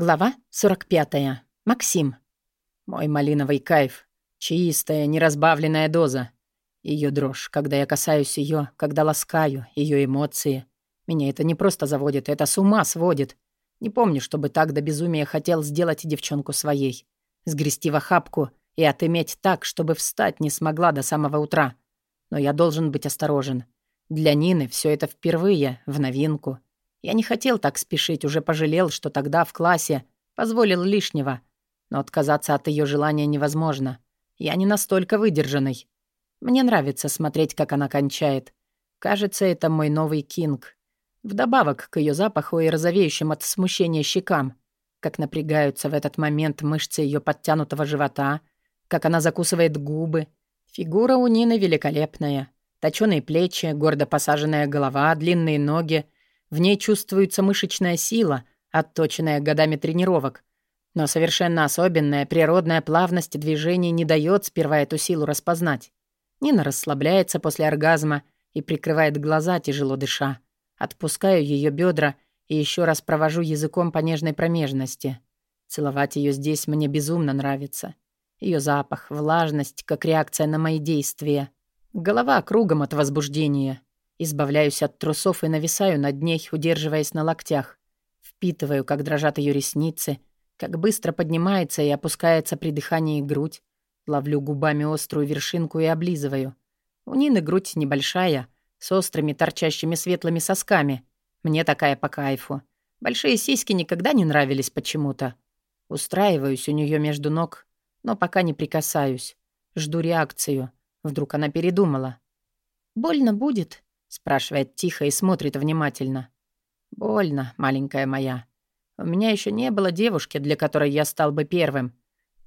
Глава 45. Максим. Мой малиновый кайф. Чистая, неразбавленная доза. Ее дрожь, когда я касаюсь ее, когда ласкаю, ее эмоции. Меня это не просто заводит, это с ума сводит. Не помню, чтобы так до безумия хотел сделать девчонку своей. Сгрести в охапку и отыметь так, чтобы встать не смогла до самого утра. Но я должен быть осторожен. Для Нины все это впервые, в новинку. Я не хотел так спешить, уже пожалел, что тогда в классе позволил лишнего. Но отказаться от ее желания невозможно. Я не настолько выдержанный. Мне нравится смотреть, как она кончает. Кажется, это мой новый кинг. Вдобавок к ее запаху и розовеющим от смущения щекам. Как напрягаются в этот момент мышцы ее подтянутого живота, как она закусывает губы. Фигура у Нины великолепная. Точёные плечи, гордо посаженная голова, длинные ноги — в ней чувствуется мышечная сила, отточенная годами тренировок. Но совершенно особенная природная плавность движений не дает сперва эту силу распознать. Нина расслабляется после оргазма и прикрывает глаза, тяжело дыша. Отпускаю ее бедра и еще раз провожу языком по нежной промежности. Целовать ее здесь мне безумно нравится. Ее запах, влажность, как реакция на мои действия. Голова кругом от возбуждения. Избавляюсь от трусов и нависаю над ней, удерживаясь на локтях. Впитываю, как дрожат ее ресницы, как быстро поднимается и опускается при дыхании грудь. Ловлю губами острую вершинку и облизываю. У Нины грудь небольшая, с острыми торчащими светлыми сосками. Мне такая по кайфу. Большие сиськи никогда не нравились почему-то. Устраиваюсь у нее между ног, но пока не прикасаюсь. Жду реакцию. Вдруг она передумала. «Больно будет?» Спрашивает тихо и смотрит внимательно. «Больно, маленькая моя. У меня еще не было девушки, для которой я стал бы первым.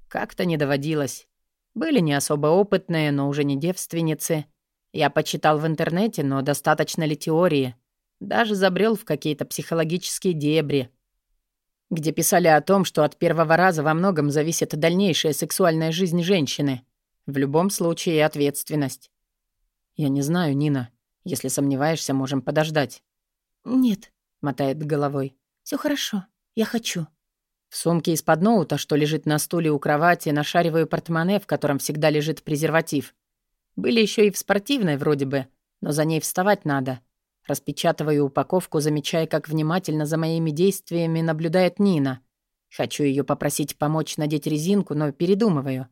Как-то не доводилось. Были не особо опытные, но уже не девственницы. Я почитал в интернете, но достаточно ли теории? Даже забрел в какие-то психологические дебри, где писали о том, что от первого раза во многом зависит дальнейшая сексуальная жизнь женщины. В любом случае ответственность. Я не знаю, Нина. Если сомневаешься, можем подождать». «Нет», — мотает головой. Все хорошо. Я хочу». В сумке из-под ноута, что лежит на стуле у кровати, нашариваю портмоне, в котором всегда лежит презерватив. Были еще и в спортивной вроде бы, но за ней вставать надо. Распечатываю упаковку, замечая, как внимательно за моими действиями наблюдает Нина. Хочу ее попросить помочь надеть резинку, но передумываю.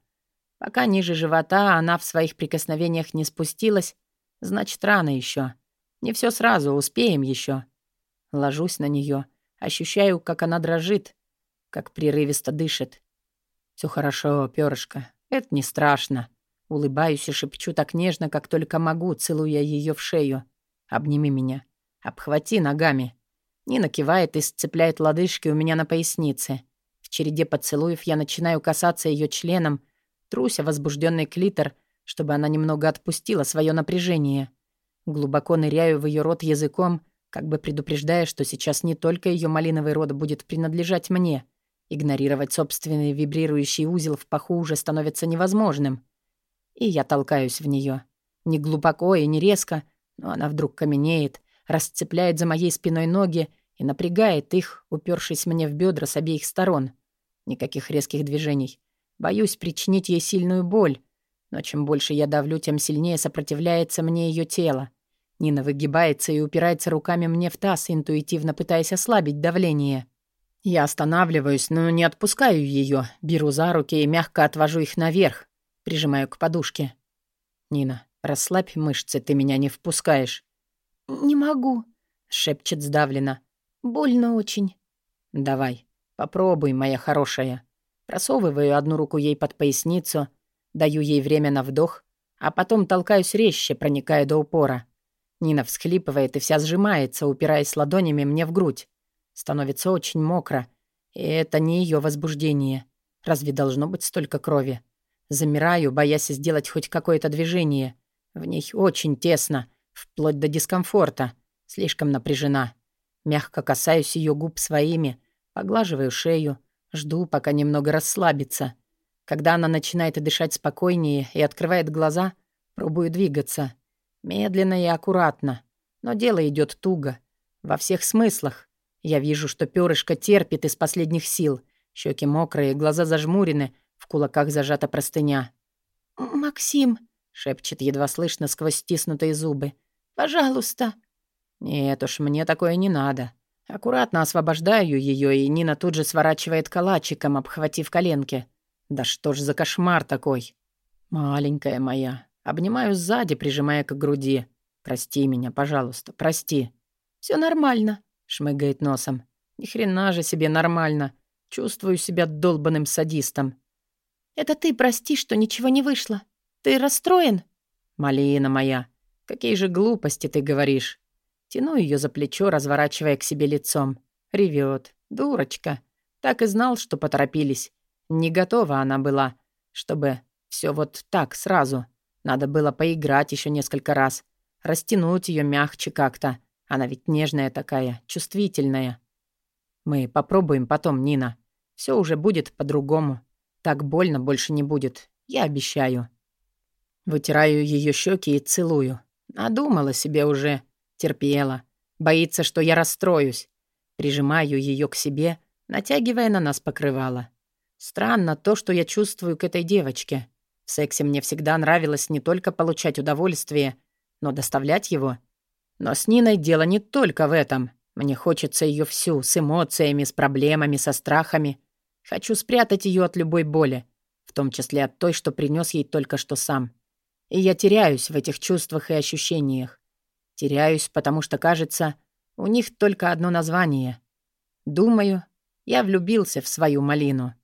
Пока ниже живота она в своих прикосновениях не спустилась, Значит, рано еще. Не все сразу, успеем еще. Ложусь на нее, ощущаю, как она дрожит, как прерывисто дышит. Все хорошо, перышко, это не страшно. Улыбаюсь и шепчу так нежно, как только могу, целуя ее в шею. Обними меня. Обхвати ногами. Нина кивает и сцепляет лодыжки у меня на пояснице. В череде поцелуев я начинаю касаться ее членом, труся возбужденный клитор — чтобы она немного отпустила свое напряжение. Глубоко ныряю в ее рот языком, как бы предупреждая, что сейчас не только ее малиновый рот будет принадлежать мне. Игнорировать собственный вибрирующий узел в паху уже становится невозможным. И я толкаюсь в нее. Не глубоко и не резко, но она вдруг каменеет, расцепляет за моей спиной ноги и напрягает их, упершись мне в бедра с обеих сторон. Никаких резких движений. Боюсь причинить ей сильную боль, но чем больше я давлю, тем сильнее сопротивляется мне ее тело. Нина выгибается и упирается руками мне в таз, интуитивно пытаясь ослабить давление. Я останавливаюсь, но не отпускаю ее, беру за руки и мягко отвожу их наверх, прижимаю к подушке. «Нина, расслабь мышцы, ты меня не впускаешь». «Не могу», — шепчет сдавленно. «Больно очень». «Давай, попробуй, моя хорошая». Просовываю одну руку ей под поясницу — Даю ей время на вдох, а потом толкаюсь резче, проникая до упора. Нина всхлипывает и вся сжимается, упираясь ладонями мне в грудь. Становится очень мокро. И это не ее возбуждение. Разве должно быть столько крови? Замираю, боясь сделать хоть какое-то движение. В ней очень тесно, вплоть до дискомфорта. Слишком напряжена. Мягко касаюсь ее губ своими, поглаживаю шею, жду, пока немного расслабится. Когда она начинает дышать спокойнее и открывает глаза, пробую двигаться. Медленно и аккуратно. Но дело идет туго. Во всех смыслах. Я вижу, что перышко терпит из последних сил. Щеки мокрые, глаза зажмурены, в кулаках зажата простыня. «Максим», — шепчет едва слышно сквозь стиснутые зубы. «Пожалуйста». «Нет уж, мне такое не надо». Аккуратно освобождаю ее, и Нина тут же сворачивает калачиком, обхватив коленки. «Да что ж за кошмар такой?» «Маленькая моя». Обнимаю сзади, прижимая к груди. «Прости меня, пожалуйста, прости». Все нормально», — шмыгает носом. «Ни хрена же себе нормально. Чувствую себя долбанным садистом». «Это ты прости, что ничего не вышло. Ты расстроен?» «Малина моя, какие же глупости ты говоришь». Тяну ее за плечо, разворачивая к себе лицом. Ревет. Дурочка. Так и знал, что поторопились. Не готова она была, чтобы все вот так сразу. Надо было поиграть еще несколько раз. Растянуть ее мягче как-то. Она ведь нежная такая, чувствительная. Мы попробуем потом, Нина. Все уже будет по-другому. Так больно больше не будет. Я обещаю. Вытираю ее щеки и целую. Надумала себе уже. Терпела. Боится, что я расстроюсь. Прижимаю ее к себе, натягивая на нас покрывало. Странно то, что я чувствую к этой девочке. В сексе мне всегда нравилось не только получать удовольствие, но доставлять его. Но с Ниной дело не только в этом. Мне хочется ее всю, с эмоциями, с проблемами, со страхами. Хочу спрятать ее от любой боли, в том числе от той, что принес ей только что сам. И я теряюсь в этих чувствах и ощущениях. Теряюсь, потому что, кажется, у них только одно название. Думаю, я влюбился в свою малину.